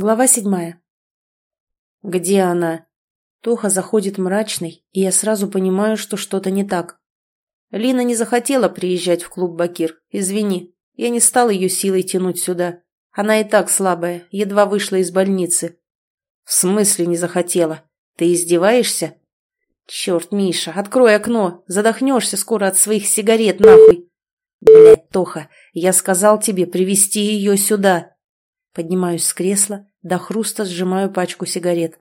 Глава седьмая. «Где она?» Тоха заходит мрачный, и я сразу понимаю, что что-то не так. Лина не захотела приезжать в клуб «Бакир». Извини, я не стал ее силой тянуть сюда. Она и так слабая, едва вышла из больницы. В смысле не захотела? Ты издеваешься? Черт, Миша, открой окно, задохнешься скоро от своих сигарет, нахуй. Блядь, Тоха, я сказал тебе привести ее сюда. Поднимаюсь с кресла, до хруста сжимаю пачку сигарет.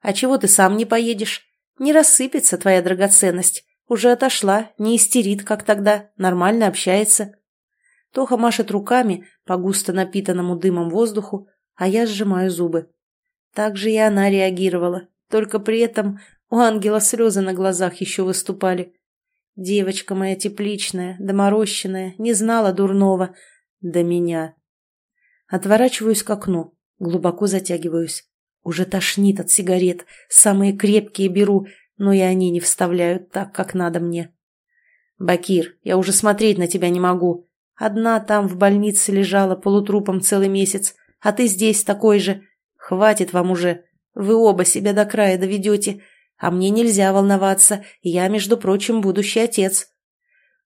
«А чего ты сам не поедешь? Не рассыпется твоя драгоценность. Уже отошла, не истерит, как тогда, нормально общается». Тоха машет руками по густо напитанному дымом воздуху, а я сжимаю зубы. Так же и она реагировала, только при этом у ангела слезы на глазах еще выступали. Девочка моя тепличная, доморощенная, не знала дурного. До меня. Отворачиваюсь к окну, глубоко затягиваюсь. Уже тошнит от сигарет, самые крепкие беру, но и они не вставляют так, как надо мне. «Бакир, я уже смотреть на тебя не могу. Одна там в больнице лежала полутрупом целый месяц, а ты здесь такой же. Хватит вам уже. Вы оба себя до края доведете, а мне нельзя волноваться, я, между прочим, будущий отец».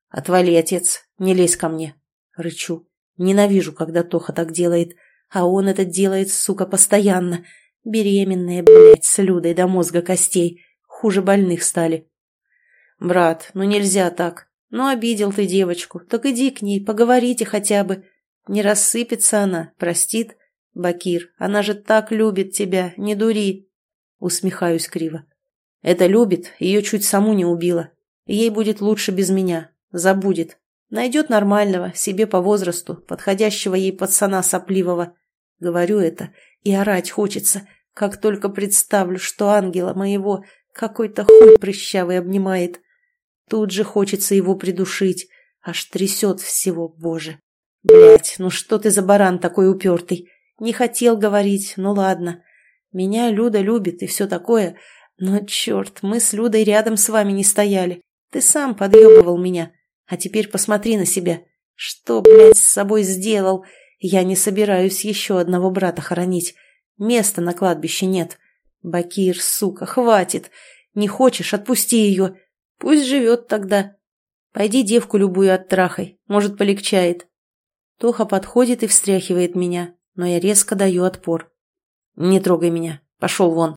«Отвали, отец, не лезь ко мне», — рычу. Ненавижу, когда Тоха так делает. А он это делает, сука, постоянно. Беременные, блядь, с Людой до мозга костей. Хуже больных стали. Брат, ну нельзя так. Ну обидел ты девочку. Так иди к ней, поговорите хотя бы. Не рассыпется она, простит. Бакир, она же так любит тебя, не дури. Усмехаюсь криво. Это любит, ее чуть саму не убила. Ей будет лучше без меня. Забудет. Найдет нормального, себе по возрасту, подходящего ей пацана сопливого. Говорю это, и орать хочется, как только представлю, что ангела моего какой-то хуй прыщавый обнимает. Тут же хочется его придушить, аж трясет всего, боже. Блять, ну что ты за баран такой упертый? Не хотел говорить, ну ладно. Меня Люда любит и все такое, но, черт, мы с Людой рядом с вами не стояли. Ты сам подъебывал меня. А теперь посмотри на себя. Что, блядь, с собой сделал? Я не собираюсь еще одного брата хоронить. Места на кладбище нет. Бакир, сука, хватит. Не хочешь, отпусти ее. Пусть живет тогда. Пойди девку любую оттрахай, может, полегчает. Тоха подходит и встряхивает меня, но я резко даю отпор. Не трогай меня, пошел вон.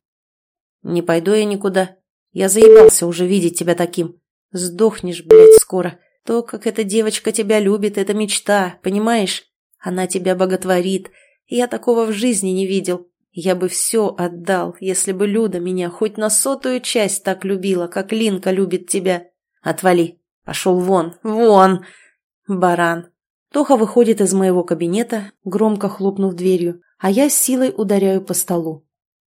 Не пойду я никуда. Я заебался уже видеть тебя таким. Сдохнешь, блядь, скоро. То, как эта девочка тебя любит, это мечта, понимаешь? Она тебя боготворит. Я такого в жизни не видел. Я бы все отдал, если бы Люда меня хоть на сотую часть так любила, как Линка любит тебя. Отвали. Пошел вон, вон. Баран. Тоха выходит из моего кабинета, громко хлопнув дверью, а я с силой ударяю по столу.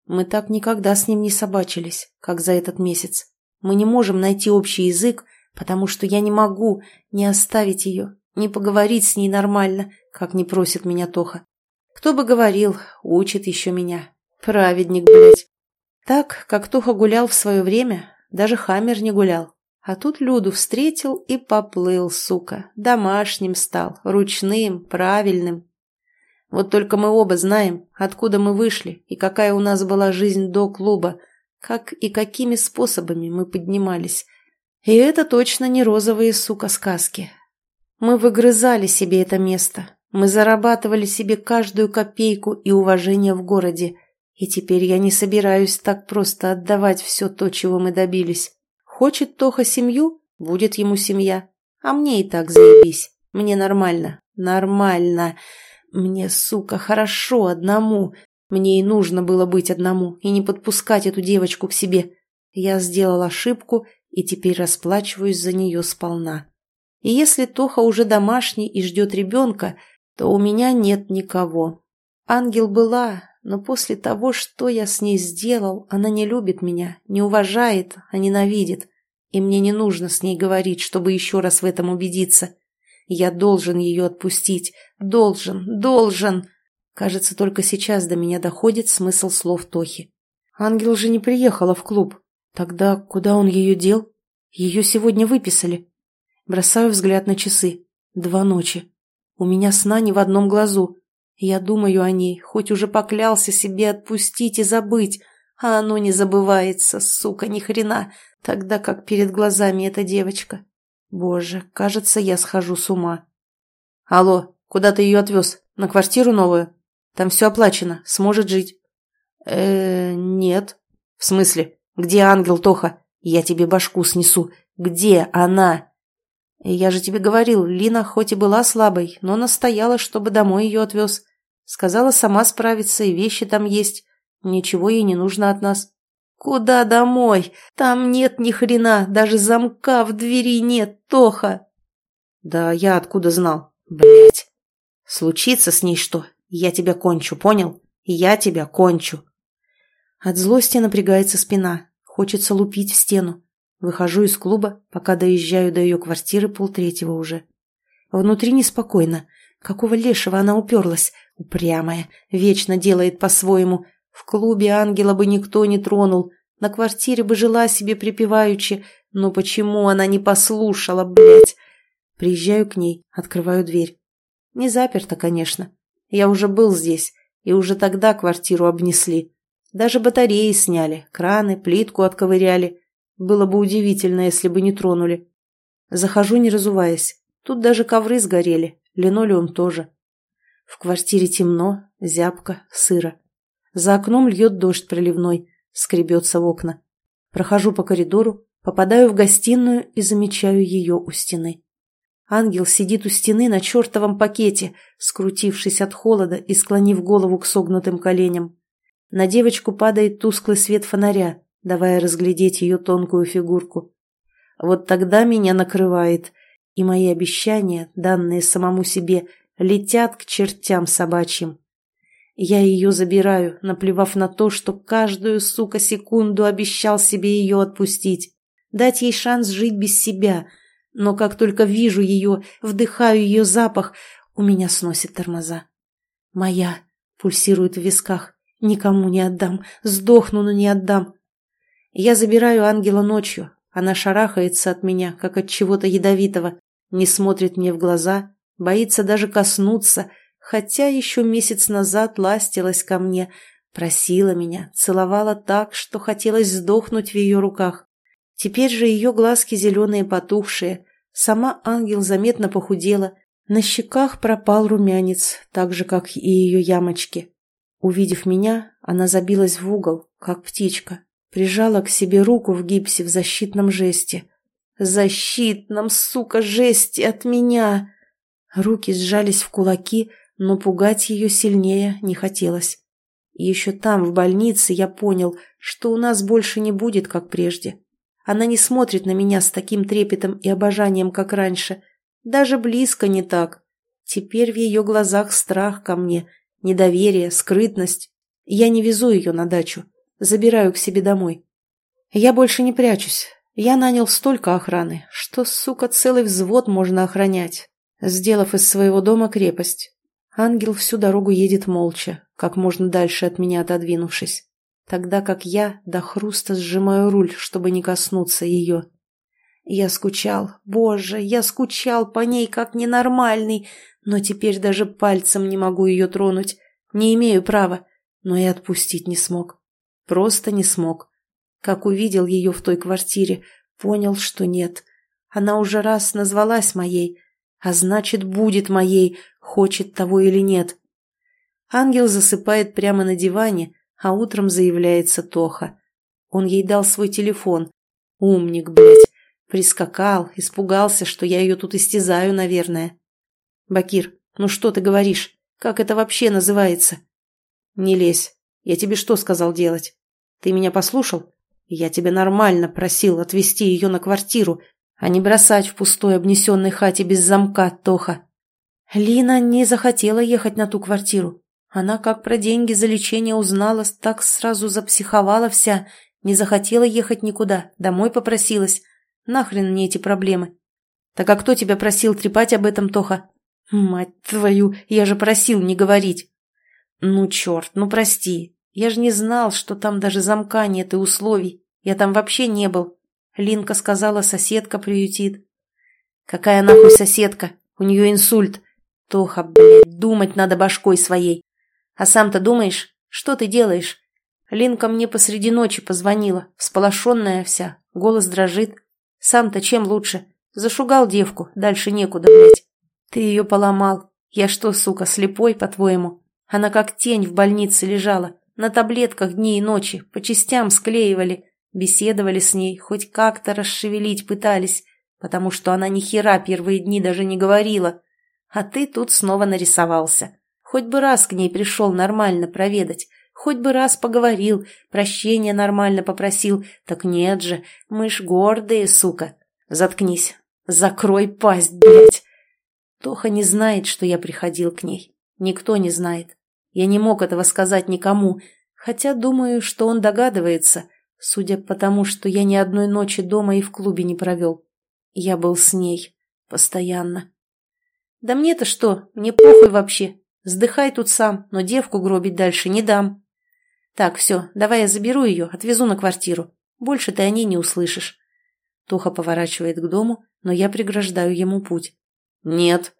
Мы так никогда с ним не собачились, как за этот месяц. Мы не можем найти общий язык, потому что я не могу не оставить ее, не поговорить с ней нормально, как не просит меня Тоха. Кто бы говорил, учит еще меня. Праведник, блядь. Так, как Тоха гулял в свое время, даже Хаммер не гулял. А тут Люду встретил и поплыл, сука. Домашним стал, ручным, правильным. Вот только мы оба знаем, откуда мы вышли и какая у нас была жизнь до клуба, как и какими способами мы поднимались, и это точно не розовые, сука, сказки. Мы выгрызали себе это место. Мы зарабатывали себе каждую копейку и уважение в городе. И теперь я не собираюсь так просто отдавать все то, чего мы добились. Хочет Тоха семью? Будет ему семья. А мне и так заебись. Мне нормально. Нормально. Мне, сука, хорошо одному. Мне и нужно было быть одному и не подпускать эту девочку к себе. Я сделал ошибку и теперь расплачиваюсь за нее сполна. И если Тоха уже домашний и ждет ребенка, то у меня нет никого. Ангел была, но после того, что я с ней сделал, она не любит меня, не уважает, а ненавидит. И мне не нужно с ней говорить, чтобы еще раз в этом убедиться. Я должен ее отпустить. Должен, должен. Кажется, только сейчас до меня доходит смысл слов Тохи. Ангел же не приехала в клуб. Тогда куда он ее дел? Ее сегодня выписали. Бросаю взгляд на часы. Два ночи. У меня сна ни в одном глазу. Я думаю о ней, хоть уже поклялся себе отпустить и забыть, а оно не забывается, сука, ни хрена, тогда как перед глазами эта девочка. Боже, кажется, я схожу с ума. Алло, куда ты ее отвез? На квартиру новую? Там все оплачено, сможет жить. э нет. В смысле? Где ангел, Тоха? Я тебе башку снесу. Где она? Я же тебе говорил, Лина хоть и была слабой, но настояла, чтобы домой ее отвез. Сказала сама справиться, и вещи там есть. Ничего ей не нужно от нас. Куда домой? Там нет ни хрена, даже замка в двери нет, Тоха. Да я откуда знал? Блять. Случится с ней что? Я тебя кончу, понял? Я тебя кончу. От злости напрягается спина. Хочется лупить в стену. Выхожу из клуба, пока доезжаю до ее квартиры полтретьего уже. Внутри неспокойно. Какого лешего она уперлась? Упрямая. Вечно делает по-своему. В клубе ангела бы никто не тронул. На квартире бы жила себе припеваючи. Но почему она не послушала, блядь? Приезжаю к ней, открываю дверь. Не заперто, конечно. Я уже был здесь, и уже тогда квартиру обнесли. Даже батареи сняли, краны, плитку отковыряли. Было бы удивительно, если бы не тронули. Захожу, не разуваясь. Тут даже ковры сгорели, линолеум тоже. В квартире темно, зябко, сыро. За окном льет дождь проливной, скребется в окна. Прохожу по коридору, попадаю в гостиную и замечаю ее у стены. Ангел сидит у стены на чертовом пакете, скрутившись от холода и склонив голову к согнутым коленям. На девочку падает тусклый свет фонаря, давая разглядеть ее тонкую фигурку. Вот тогда меня накрывает, и мои обещания, данные самому себе, летят к чертям собачьим. Я ее забираю, наплевав на то, что каждую, сука, секунду обещал себе ее отпустить, дать ей шанс жить без себя — но как только вижу ее, вдыхаю ее запах, у меня сносит тормоза. «Моя!» — пульсирует в висках. «Никому не отдам. Сдохну, но не отдам». Я забираю ангела ночью. Она шарахается от меня, как от чего-то ядовитого, не смотрит мне в глаза, боится даже коснуться, хотя еще месяц назад ластилась ко мне, просила меня, целовала так, что хотелось сдохнуть в ее руках. Теперь же ее глазки зеленые потухшие, сама ангел заметно похудела, на щеках пропал румянец, так же, как и ее ямочки. Увидев меня, она забилась в угол, как птичка, прижала к себе руку в гипсе в защитном жесте. Защитном, сука, жесте от меня! Руки сжались в кулаки, но пугать ее сильнее не хотелось. Еще там, в больнице, я понял, что у нас больше не будет, как прежде. Она не смотрит на меня с таким трепетом и обожанием, как раньше. Даже близко не так. Теперь в ее глазах страх ко мне, недоверие, скрытность. Я не везу ее на дачу. Забираю к себе домой. Я больше не прячусь. Я нанял столько охраны, что, сука, целый взвод можно охранять, сделав из своего дома крепость. Ангел всю дорогу едет молча, как можно дальше от меня отодвинувшись тогда как я до хруста сжимаю руль, чтобы не коснуться ее. Я скучал, боже, я скучал по ней как ненормальный, но теперь даже пальцем не могу ее тронуть, не имею права, но и отпустить не смог. Просто не смог. Как увидел ее в той квартире, понял, что нет. Она уже раз назвалась моей, а значит, будет моей, хочет того или нет. Ангел засыпает прямо на диване, а утром заявляется Тоха. Он ей дал свой телефон. Умник, блядь. Прискакал, испугался, что я ее тут истязаю, наверное. Бакир, ну что ты говоришь? Как это вообще называется? Не лезь. Я тебе что сказал делать? Ты меня послушал? Я тебя нормально просил отвезти ее на квартиру, а не бросать в пустой обнесенной хате без замка, Тоха. Лина не захотела ехать на ту квартиру. Она как про деньги за лечение узнала, так сразу запсиховала вся, не захотела ехать никуда, домой попросилась. Нахрен мне эти проблемы? Так а кто тебя просил трепать об этом, Тоха? Мать твою, я же просил не говорить. Ну, черт, ну прости. Я же не знал, что там даже замка нет и условий. Я там вообще не был. Линка сказала, соседка приютит. Какая нахуй соседка? У нее инсульт. Тоха, блядь, думать надо башкой своей. А сам-то думаешь, что ты делаешь? Линка мне посреди ночи позвонила, всполошенная вся, голос дрожит. Сам-то чем лучше? Зашугал девку, дальше некуда, блядь. Ты ее поломал. Я что, сука, слепой, по-твоему? Она как тень в больнице лежала, на таблетках дни и ночи, по частям склеивали, беседовали с ней, хоть как-то расшевелить пытались, потому что она ни хера первые дни даже не говорила. А ты тут снова нарисовался. Хоть бы раз к ней пришел нормально проведать, хоть бы раз поговорил, прощения нормально попросил. Так нет же, мы ж гордые, сука. Заткнись, закрой пасть, блядь. Тоха не знает, что я приходил к ней. Никто не знает. Я не мог этого сказать никому, хотя думаю, что он догадывается, судя по тому, что я ни одной ночи дома и в клубе не провел. Я был с ней. Постоянно. Да мне-то что? Мне похуй вообще. Сдыхай тут сам, но девку гробить дальше не дам. Так, все, давай я заберу ее, отвезу на квартиру. Больше ты о ней не услышишь. Тоха поворачивает к дому, но я преграждаю ему путь. «Нет».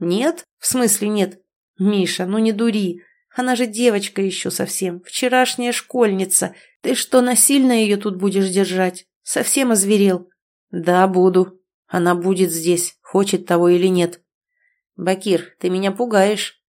«Нет? В смысле нет? Миша, ну не дури. Она же девочка еще совсем, вчерашняя школьница. Ты что, насильно ее тут будешь держать? Совсем озверел?» «Да, буду. Она будет здесь, хочет того или нет». «Бакир, ты меня пугаешь».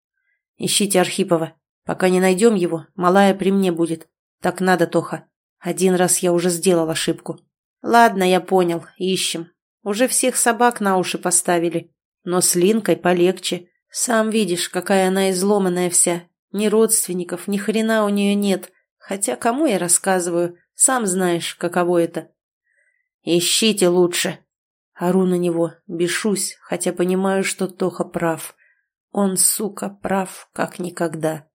«Ищите Архипова. Пока не найдем его, малая при мне будет. Так надо, Тоха. Один раз я уже сделал ошибку». «Ладно, я понял. Ищем. Уже всех собак на уши поставили. Но с Линкой полегче. Сам видишь, какая она изломанная вся. Ни родственников, ни хрена у нее нет. Хотя кому я рассказываю? Сам знаешь, каково это. Ищите лучше. Ору на него, бешусь, хотя понимаю, что Тоха прав. Он, сука, прав, как никогда.